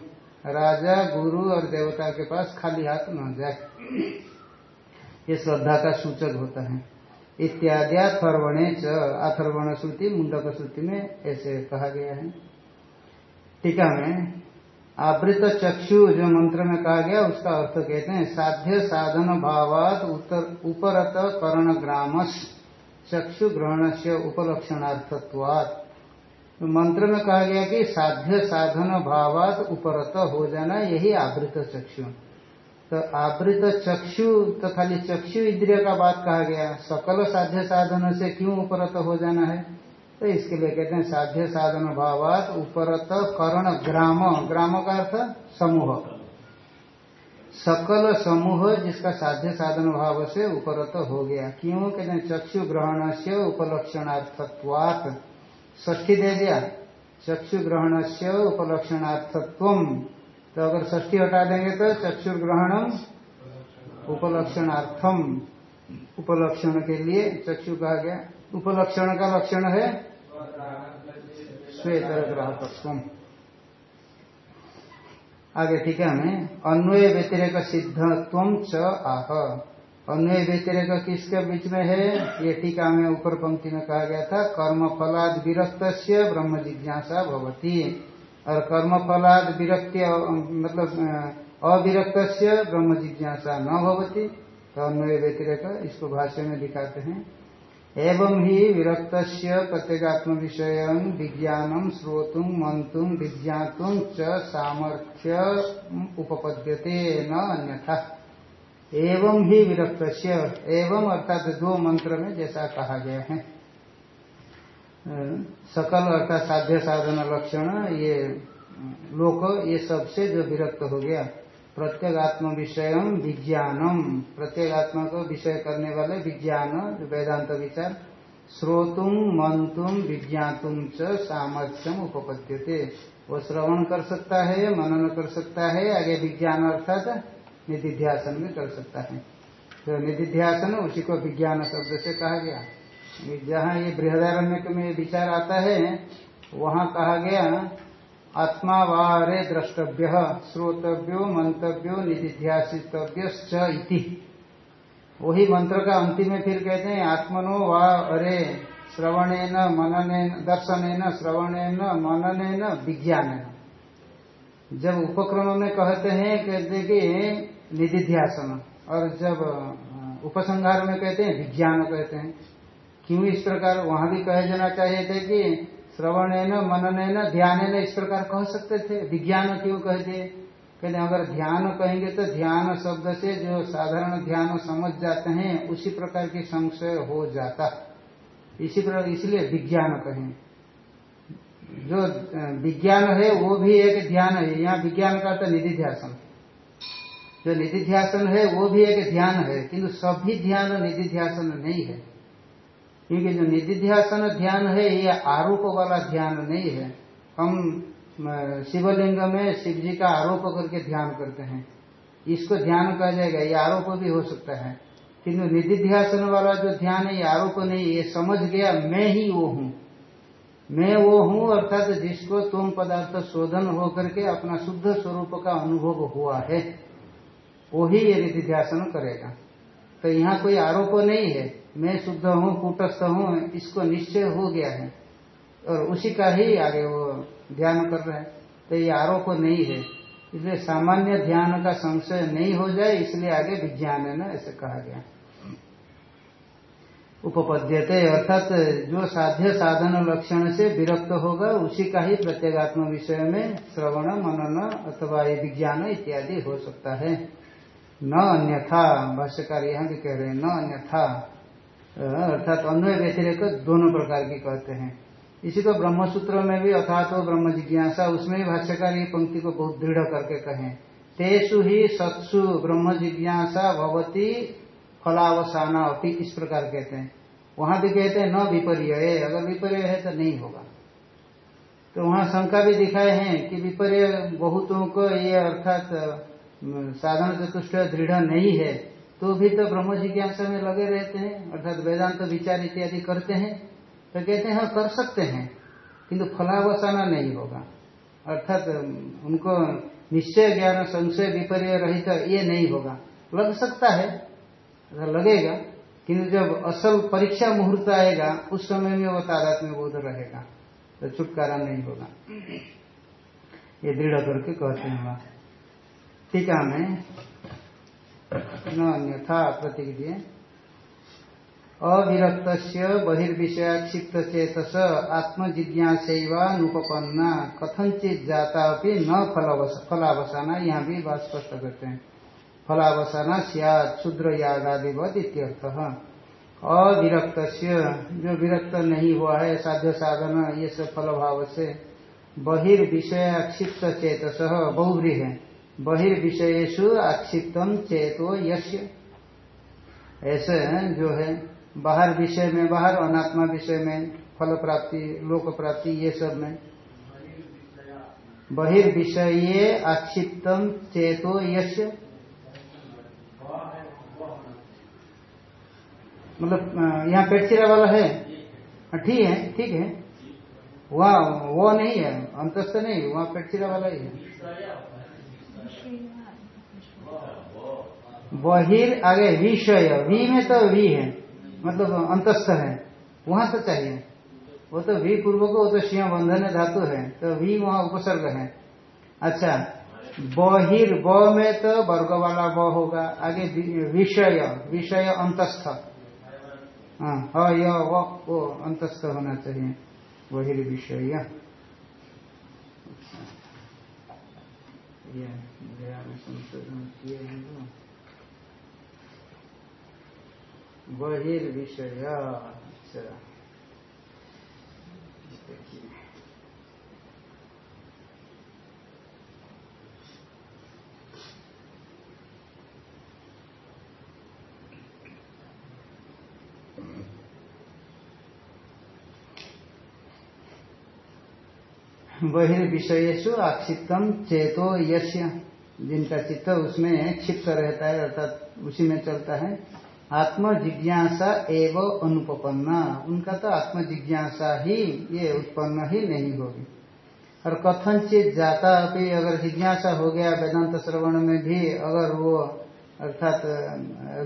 राजा, गुरु और देवता के पास खाली हाथ न जाए। ये श्रद्धा का सूचक होता है। इत्यादि अथर्वणे च, अथर्वण श्रुति, मुंडक श्रुति में ऐसे कहा गया है। टीका में, आवृत चक्षु जो मंत्र में कहा गया, उसका अर्थ कहते हैं, साध्य साधन भावात उपरत करण ग्रामस, चक्षु ग्रहण से उपलक्षणार्थत्वात्। तो मंत्र में कहा गया कि साध्य साधन भावात उपरत हो जाना, यही आवृत चक्षु। तो आवृत चक्षु तो खाली चक्षु इंद्रिय का बात कहा गया। सकल साध्य साधन से क्यों उपरत हो जाना है? तो इसके लिए कहते हैं, साध्य साधन भावात उपरत करण ग्राम। ग्राम का अर्थ समूह। सकल समूह जिसका साध्य साधन भाव से उपरत हो गया। क्यों? कहते हैं, चक्षु ग्रहण से उपलक्षणार्थत्वात्। ष्ठी दे दिया चक्षु ग्रहण से उपलक्षणार्थत्व तो अगर ष्ठी हटा देंगे तो चक्षु ग्रहण उपलक्षणार्थम। उपलक्षण के लिए चक्षु कहा गया। उपलक्षण का लक्षण है स्वेतर ग्राहकत्व आगे ठीक है हमें। अन्वय व्यतिरेक सिद्धत्व च आह। अन्वय व्यतिरेक किसके बीच में है? ये टीका में ऊपर पंक्ति में कहा गया था कर्म फलाद विरक्त ब्रह्म जिज्ञासा भवती। और कर्म फलाद विरक्ति मतलब अविरक्त ब्रह्म जिज्ञासा न भवती। तो अन्वय व्यतिरेक इसको भाष्य में दिखाते हैं। एवं ही विरक्त प्रत्येगात्म विषय विज्ञान श्रोतुम मंतुम विज्ञातुम च सामर्थ्य उपपद्यते न अन्यथा। एवं ही विरक्त एवं अर्थात दो मंत्र में जैसा कहा गया है। सकल अर्थात साध्य साधन लक्षण, ये, लोक, ये सबसे जो विरक्त हो गया। प्रत्येगात्म विषय विज्ञानम। प्रत्येगात्मा को विषय करने वाले विज्ञान वेदांत विचार श्रोतुम मंतुम विज्ञातुम च सामर्थ्यम उपपद्यते। वो श्रवण कर सकता है, मनन कर सकता है, आगे विज्ञान अर्थात निधिध्यासन में कर सकता है। तो निधिध्यासन, उसी को विज्ञान शब्द से कहा गया। जहाँ ये बृहदारण्य में विचार आता है, वहाँ कहा गया, आत्मा वारे द्रष्टव्य, श्रोतव्यो, मंतव्यो निधिध्यासितव्य वही मंत्र का अंतिम में फिर कहते हैं, आत्मनो वा अरे श्रवणेन, मननेन, दर्शनेन, श्रवणेन, मननेन विज्ञान जब उपक्रम में कहते हैं, कहते कि निधिध्यासन और जब उपसंहार में कहते हैं, विज्ञान कहते हैं, क्यों इस प्रकार वहाँ भी कहे जाना चाहिए थे कि श्रवण है न मनन है न ध्यान है न इस प्रकार कह सकते थे। विज्ञान क्यों कह दिए कहते अगर ध्यान कहेंगे तो ध्यान शब्द से जो साधारण ध्यान समझ जाते हैं, उसी प्रकार की संशय हो जाता। इसी प्रकार इसलिए विज्ञान कहें। जो विज्ञान है, वो भी एक ध्यान है। यहाँ विज्ञान का तो निधि ध्यान जो निधि ध्यान है, वो भी एक ध्यान है, किंतु सभी ध्यान निधि ध्यान नहीं है। क्योंकि जो निधिध्यासन ध्यान है, ये आरोप वाला ध्यान नहीं है। हम शिवलिंग में शिव जी का आरोप करके ध्यान करते हैं। इसको ध्यान कहा जाएगा, ये आरोप भी हो सकता है। किंतु निधिध्यासन वाला जो ध्यान है, ये आरोप नहीं ये समझ गया, मैं ही वो हूँ। मैं वो हूँ, अर्थात जिसको तुम पदार्थ शोधन होकर के अपना शुद्ध स्वरूप का अनुभव हुआ है। वही ये निधिध्यासन करेगा। तो यहाँ कोई आरोप नहीं है। मैं शुद्ध हूँ, कूटस्थ हूँ, इसको निश्चय हो गया है। और उसी का ही आगे वो ध्यान कर रहे हैं। तो ये आरोप नहीं है। इसलिए सामान्य ध्यान का संशय नहीं हो जाए, इसलिए आगे विज्ञान है ना, ऐसे कहा गया। उपपद्यते अर्थात जो साध्य साधन लक्षण से विरक्त होगा, उसी का ही प्रत्येगात्म विषय में श्रवण, मनन अथवा ये विज्ञान इत्यादि हो सकता है। न अन्यथा, भाष्यकार यहाँ भी कह रहे हैं, न अन्यथा। अर्थात अन्वय व्यतिरेक दोनों प्रकार की कहते हैं। इसी को ब्रह्मसूत्र में भी, अर्थात तो ब्रह्म जिज्ञासा, उसमें भी भाष्यकार ये पंक्ति को बहुत दृढ़ करके कहें। तेसु ही सत्सु ब्रह्म जिज्ञासा भवती फलावसाना अपनी इस प्रकार कहते हैं। वहाँ भी कहते हैं न विपर्य अगर विपर्य है तो नहीं होगा। तो वहाँ शंका भी दिखाए हैं कि विपर्य बहुतों को ये अर्थात साधन चतुष्ट दृढ़ नहीं है तो भी तो ब्रह्म जिज्ञासा में लगे रहते हैं, अर्थात वेदांत तो विचार इत्यादि करते हैं तो कहते हैं हाँ कर सकते हैं, किंतु फलावसाना नहीं होगा। अर्थात उनको निश्चय ज्ञान, संशय, विपर्य रहित तो ये नहीं होगा। लग सकता है लगेगा, किंतु जब असल परीक्षा मुहूर्त आएगा, उस समय में वो तादात में बोध रहेगा तो छुटकारा नहीं होगा। ये दृढ़ करके कहते हैं ठीक है हमें न अन्यथा प्रतीक दिए अविरक्त बहिर्विषयाक्षिप्त चेतस आत्मजिज्ञासैवानुपन्ना कथनचित जाता न फलावसाना, यहाँ भी बात स्पष्ट करते हैं। फलावसाना सियाद शूद्र यागादिवत इत्यर्थ। अविरक्त जो विरक्त नहीं हुआ है, साध्य साधन, ये सब फल भाव से बहिर्विषय क्षिप्त चेतस बहुव्री है। बहिर्विषयेशु आक्षिप्तम चेतो यश ऐसे जो है बाहर विषय में बाहर अनात्मा विषय में फल प्राप्ति लोक प्राप्ति ये सब में। बहिर्विषय आक्षिप्तम चेतो यश मतलब यहाँ पेटचिरा वाला है। हाँ, ठीक है ठीक है। वहाँ वो नहीं है अंतस्थ नहीं वहाँ पेटचिरा वाला ही है। बहिर आगे विषय वी में तो वी है। मतलब अंतस्थ है। वहाँ तो चाहिए। वो तो वी पूर्व को वो तो सिंह बंधन धातु है। तो वी वहाँ उपसर्ग है। अच्छा। बहिर ब में तो वर्ग वाला ब होगा। आगे विषय विषय अंतस्थ। हाँ यह वो, अंतस्थ होना चाहिए। बहिर संशोधन किए हैं बहिर्विषय अच्छा बहिर्विषयसु आक्षिप्तम चेतो यश्य जिनका चित्त उसमें क्षिप्त रहता है, अर्थात उसी में चलता है आत्म जिज्ञासा एवं अनुपन्ना उनका तो आत्म जिज्ञासा ही, ये उत्पन्न ही नहीं होगी। और कथन चीज़ जाता अभी अगर जिज्ञासा हो गया, वेदांत श्रवण में भी अगर वो, अर्थात,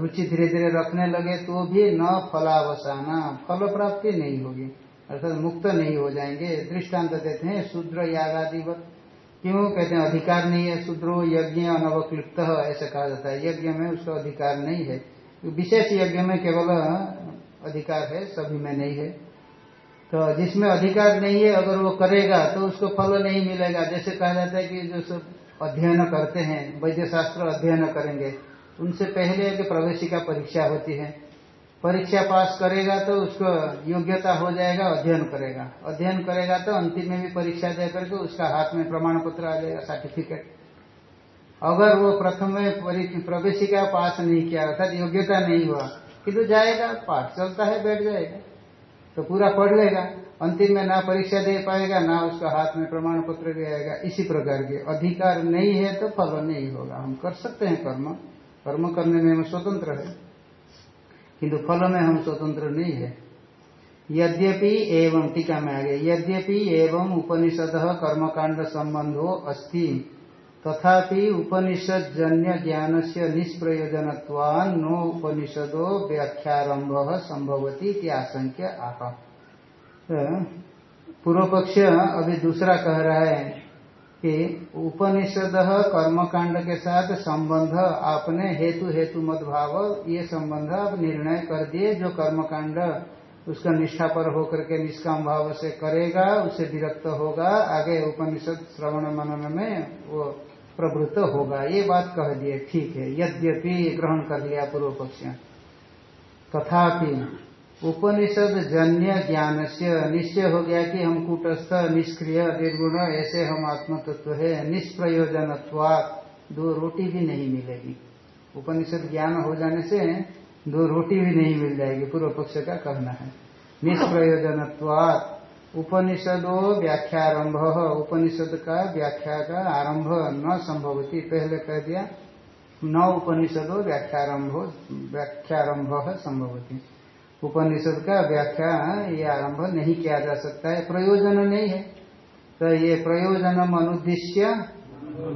रुचि धीरे धीरे रखने लगे तो भी न फलावसाना, फल प्राप्ति नहीं होगी। अर्थात मुक्त नहीं हो जाएँगे। दृष्टांत देते हैं, शूद्र याग आदि क्यों? कहते हैं, अधिकार नहीं है शूद्रो यज्ञ अनवक्लिप्त ऐसा कहा जाता है। यज्ञ में उसका अधिकार नहीं है। विशेष यज्ञ में केवल अधिकार है, सभी में नहीं है। तो जिसमें अधिकार नहीं है, अगर वो करेगा तो उसको फल नहीं मिलेगा। जैसे कहा जाता है कि जो सब अध्ययन करते हैं वैद्य शास्त्र अध्ययन करेंगे, उनसे पहले कि प्रवेशिका परीक्षा होती है। परीक्षा पास करेगा तो उसको योग्यता हो जाएगा, अध्ययन करेगा। अध्ययन करेगा तो अंतिम में भी परीक्षा दे करके उसका हाथ में प्रमाण पत्र आ जाएगा सर्टिफिकेट अगर वो प्रथम में प्रवेशिका पास नहीं किया, अर्थात योग्यता नहीं हुआ, किंतु जाएगा पाठ चलता है, बैठ जाएगा तो पूरा पढ़ लेगा। अंतिम में ना परीक्षा दे पाएगा, ना उसका हाथ में प्रमाण पत्र भी आएगा, इसी प्रकार के। अधिकार नहीं है तो फल नहीं होगा। हम कर सकते हैं कर्म। कर्म करने में हम स्वतंत्र है। किंतु फल में हम स्वतंत्र नहीं है। यद्यपि एवं टीका में आगे। यद्यपि एवं उपनिषद कर्मकांड संबंधो अस्ति, तथापि उपनिषद जन्य ज्ञान से निष्प्रयोजन नो उपनिषदो व्याख्यारंभ संभवती आशंक्य आह। पूर्व पक्ष अभी दूसरा कह रहा है कि उपनिषद कर्मकांड के साथ संबंध आपने हेतु हेतु मत भाव ये संबंध आप निर्णय कर दिए, जो कर्मकांड उसका निष्ठा पर होकर के निष्काम भाव से करेगा, उसे विरक्त होगा, आगे उपनिषद श्रवण मनन में वो प्रवृत्त होगा। ये बात कह दिए, ठीक है। यद्यपि ग्रहण कर लिया पूर्व पक्ष तथापि उपनिषद जन्य ज्ञान से निश्चय हो गया कि हम कूटस्थ, निष्क्रिय, निर्गुण, ऐसे हम आत्म तत्व है निष्प्रयोजन दो रोटी भी नहीं मिलेगी। उपनिषद ज्ञान हो जाने से दो रोटी भी नहीं मिल जाएगी, पूर्व पक्ष का कहना है। निष्प्रयोजन उपनिषदो व्याख्यारंभ। उपनिषद का व्याख्या का आरंभ न संभवती। पहले कह दिया, न उपनिषदो व्याख्यारंभ व्याख्यारंभ संभवती। उपनिषद का व्याख्या ये आरंभ नहीं किया जा सकता है। प्रयोजन नहीं है। तो ये प्रयोजन अनुद्देश्य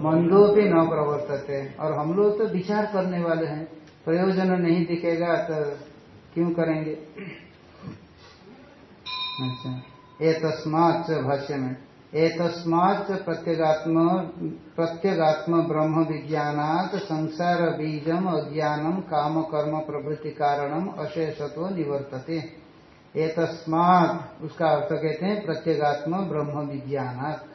मंदो भी न प्रवर्तते। और हम लोग तो विचार करने वाले हैं। प्रयोजन नहीं दिखेगा तो क्यों करेंगे? अच्छा। ये तस्मात भाष्य में प्रत्यगात्म प्रत्यगात्म ब्रह्म विज्ञानात संसार बीजम अज्ञानम काम कर्म प्रवृत्ति कारणम अशेषत्व निवर्तते। एतस्मात, उसका अर्थ कहते हैं प्रत्यगात्म ब्रह्म विज्ञानात।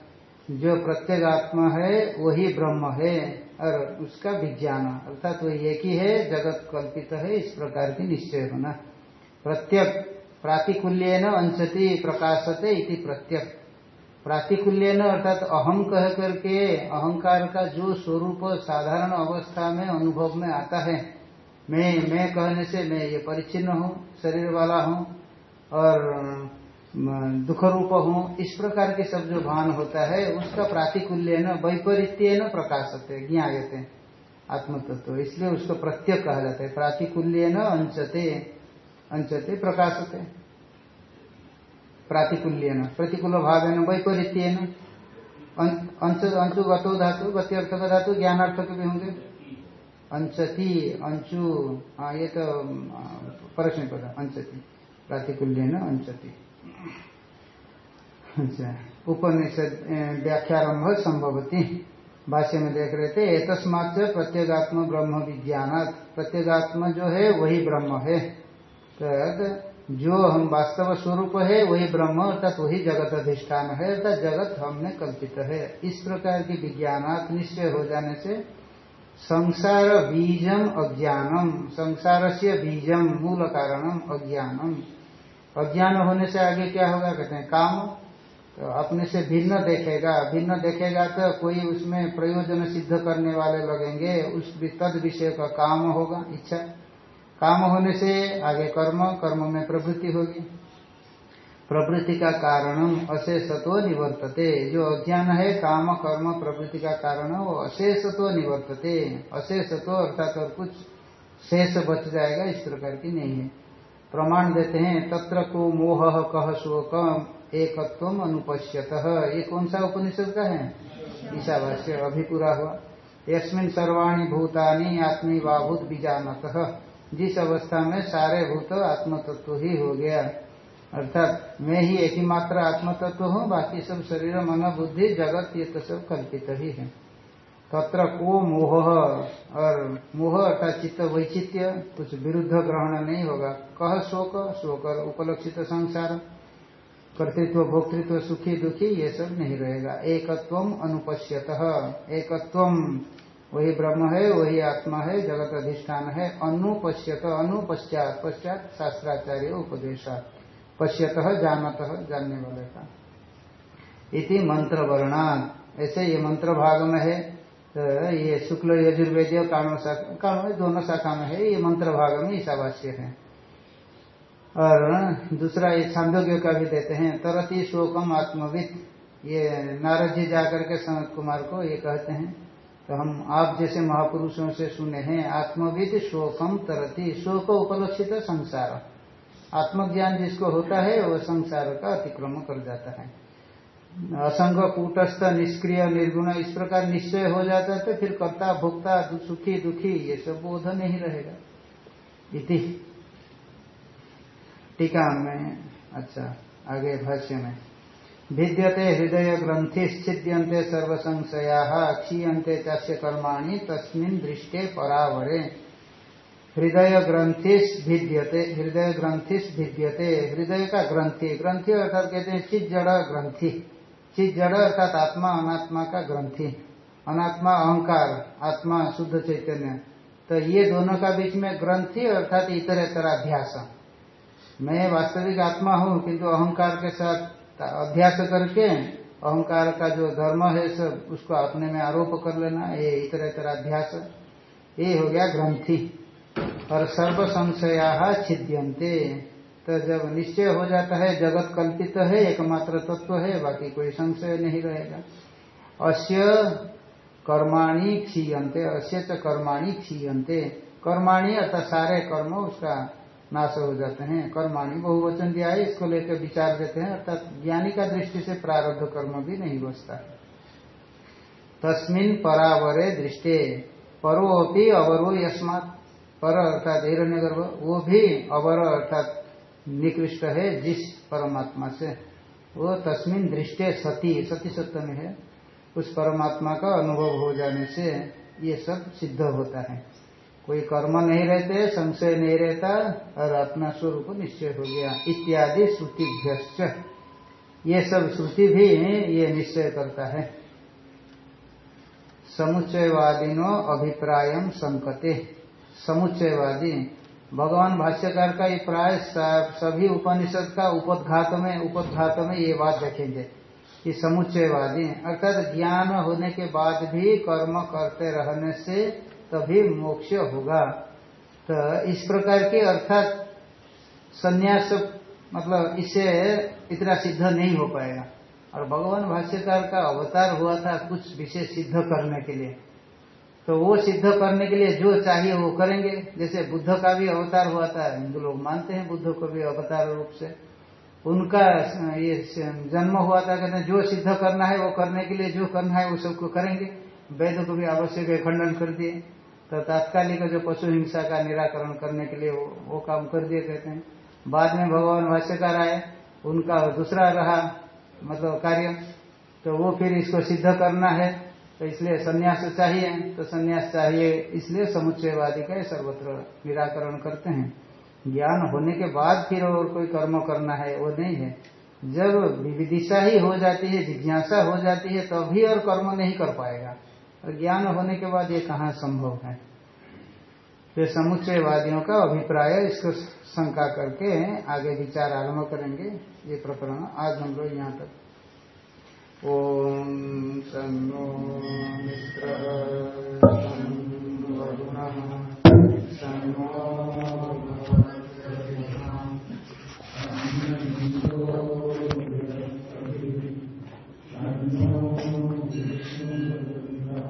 जो प्रत्यगात्मा है, वही ब्रह्म है, और उसका विज्ञान। अर्थात वही एक ही है, जगत कल्पित है, इस प्रकार की निश्चय होना। प्रत्यक प्रातिकूल्य न अंशति प्रकाशते इति प्रत्यक प्रातिकूल्य न अर्थात अहम कह करके अहंकार का जो स्वरूप साधारण अवस्था में, अनुभव में आता है, मैं मैं कहने से मैं ये परिचिन्न हूँ, शरीर वाला हूँ और दुख रूप हूँ, इस प्रकार के सब जो भान होता है, उसका प्रातिकूल्य न वैपरीत्य न प्रकाशते ज्ञाते आत्मतत्व। इसलिए उसको प्रत्यक कहा जाता है। प्रातिकूल्य न अंशते अंचते प्रकाशते। प्रातिकूल्य न प्रतिकूल भाव है वैपरीत्य न अंश गतो धातु गति अर्थ का धातु, ज्ञानार्थक भी होंगे। अंशति, अंशु हाँ ये तो परस्मय पद, अंशति। प्रातिकूल्य न अंशति। अच्छा उपनिषद व्याख्यारंभ संभवती। भाष्य में देख रहे थे एकस्मात प्रत्येगात्म ब्रह्म विज्ञान प्रत्येगात्म जो है, वही ब्रह्म है। तो जो हम वास्तव स्वरूप है, वही ब्रह्म अर्थात वही जगत अधिष्ठान है अर्थात जगत हमने कल्पित है। इस प्रकार की विज्ञानात् निश्चय हो जाने से संसार बीजम अज्ञानम संसार से बीजम मूल कारणम अज्ञानम। अज्ञान होने से आगे क्या होगा? कहते हैं काम। तो अपने से भिन्न देखेगा। भिन्न देखेगा तो कोई उसमें प्रयोजन सिद्ध करने वाले लगेंगे, उस तद विषय का काम होगा, इच्छा। काम होने से आगे कर्म कर्म में प्रवृत्ति होगी। प्रवृत्ति का कारणम अशेषत्व निवर्तते। जो अज्ञान है, काम, कर्म, प्रवृत्ति का कारण वो अशेषत्व निवर्तते। अशेषत्व अर्थात और कुछ शेष बच जाएगा, इस प्रकार की नहीं है। प्रमाण देते हैं, तत्र को मोह कह शोकम एकत्व अनुपश्यत। ये कौन सा उपनिषद का है? ईशावास्य, अभी पूरा हुआ। यस्मिन सर्वाणी भूतानी आत्मी वाभूत बीजानत जिस अवस्था में सारे भूत आत्म तत्व ही हो गया। अर्थात मैं ही एक ही मात्र आत्म तत्व हूँ, बाकी सब शरीर, मन, बुद्धि, जगत, ये तो सब कल्पित ही है। तत्र को मोह और मोह अर्थात चित्त वैचित्य कुछ विरुद्ध ग्रहण नहीं होगा। कह शोक शोक उपलक्षित संसार, कर्तृत्व, भोक्तृत्व, सुखी दुखी, ये सब नहीं रहेगा। एकत्व अनुपश्यत। एकत्व वही ब्रह्म है, वही आत्मा है, जगत अधिष्ठान है। अनुपश्यत, अनुपश्चात, पश्चात शास्त्राचार्य उपदेशा। पश्यत जानत जानने वाले का। इति मंत्र वर्णात ऐसे ये मंत्र भाग में है तो ये शुक्ल, यजुर्वेद काणो दोनों शाखा में है, ये मंत्र भाग में ईशावास्य है। और दूसरा ये छांदोग्य का भी देते हैं तरती शोकम आत्मविद। ये नारद जी जाकर के सनत कुमार को ये कहते हैं तो हम आप जैसे महापुरुषों से सुने हैं, आत्मविद शोकम तरती, शोक उपलक्षित संसार। आत्मज्ञान जिसको होता है वह संसार का अतिक्रम कर जाता है। असंग, कूटस्थ, निष्क्रिय, निर्गुण, इस प्रकार निश्चय हो जाता है तो फिर कर्ता, भोक्ता, सुखी, दुखी, ये सब बोध नहीं रहेगा। इति। टीका में अच्छा आगे भाष्य में। भिद्यते हृदय ग्रंथि छिद्यंते सर्व संशया क्षीयते चाष्य कर्माणी तस्मिन दृष्टे परावरे। हृदय ग्रंथिस भिद्यते हृदय ग्रंथिस भिद्यते हृदय का ग्रंथि ग्रंथि अर्थात कहते हैं चित जड़ ग्रंथि चित जड़ अर्थात आत्मा, अनात्मा का ग्रंथि अनात्मा, अहंकार, आत्मा, शुद्ध चैतन्य। तो ये दोनों का बीच में ग्रंथि अर्थात इतर अध्यास मैं वास्तविक आत्मा हूँ, किंतु अहंकार के साथ अभ्यास करके अहंकार का जो धर्म है सब, उसको अपने में आरोप कर लेना, ये इतर इतर अध्यास ये हो गया ग्रंथि। और सर्व संशया छिद्यंते तो जब निश्चय हो जाता है, जगत कल्पित है, एकमात्र तत्व है, बाकी कोई संशय नहीं रहेगा। अश्य कर्माणी क्षीयते अश्य कर्माणी क्षीयते कर्माणी अर्थात सारे कर्म उसका नाश हो जाते हैं। कर्माणी बहुवचन दिया है इसको लेकर विचार देते हैं, अर्थात ज्ञानी का दृष्टि से प्रारब्ध कर्म भी नहीं बचता। तस्मिन परावरे दृष्टि परोपी अवरो यस्मात। पर अर्थात हिरण्य गर्भ वो भी अवर अर्थात निकृष्ट है जिस परमात्मा से। वो तस्मिन दृष्टि सती सती सत्य में है। उस परमात्मा का अनुभव हो जाने से ये सब सिद्ध होता है। कोई कर्म नहीं रहते, संशय नहीं रहता, और अपना स्वरूप निश्चय हो गया। इत्यादि श्रुतिभ्य ये सब श्रुति भी ये निश्चय करता है। समुच्चयवादिनो अभिप्राय संकते। समुच्चयवादी। भगवान भाष्यकार का ये प्राय सभी उपनिषद का उपदघात में उपदघात में ये बात देखेंगे कि समुच्चयवादी। अर्थात ज्ञान होने के बाद भी कर्म करते रहने से तभी मोक्ष होगा। तो इस प्रकार के अर्थात संन्यास मतलब इससे इतना सिद्ध नहीं हो पाएगा। और भगवान भाष्यकार का अवतार हुआ था कुछ विशेष सिद्ध करने के लिए। तो वो सिद्ध करने के लिए जो चाहिए वो करेंगे। जैसे बुद्ध का भी अवतार हुआ था, हिंदू लोग मानते हैं बुद्ध को भी अवतार रूप से। उनका, ये जन्म हुआ था, कहते जो सिद्ध करना है वो करने के लिए, जो करना है वो सबको करेंगे। वेद को भी आवश्यक खंडन कर दिए। तो तात्कालिक जो पशु हिंसा का निराकरण करने के लिए वो, वो काम कर दिए कहते हैं। बाद में भगवान भाष्यकार आए उनका दूसरा रहा मतलब कार्य तो वो फिर इसको सिद्ध करना है तो इसलिए संन्यास चाहिए तो संन्यास चाहिए इसलिए समुच्चयवादी का सर्वत्र निराकरण करते हैं। ज्ञान होने के बाद फिर और कोई कर्म करना है वो नहीं है। जब विविदिशा ही हो जाती है जिज्ञासा हो जाती है तभी तो और कर्म नहीं कर पाएगा। और ज्ञान होने के बाद ये कहाँ संभव है? ये समुच्चयवादियों का अभिप्राय इसको शंका करके आगे विचार आरंभ करेंगे। ये प्रकरण आज हम लोग यहाँ तक। ओम मित्र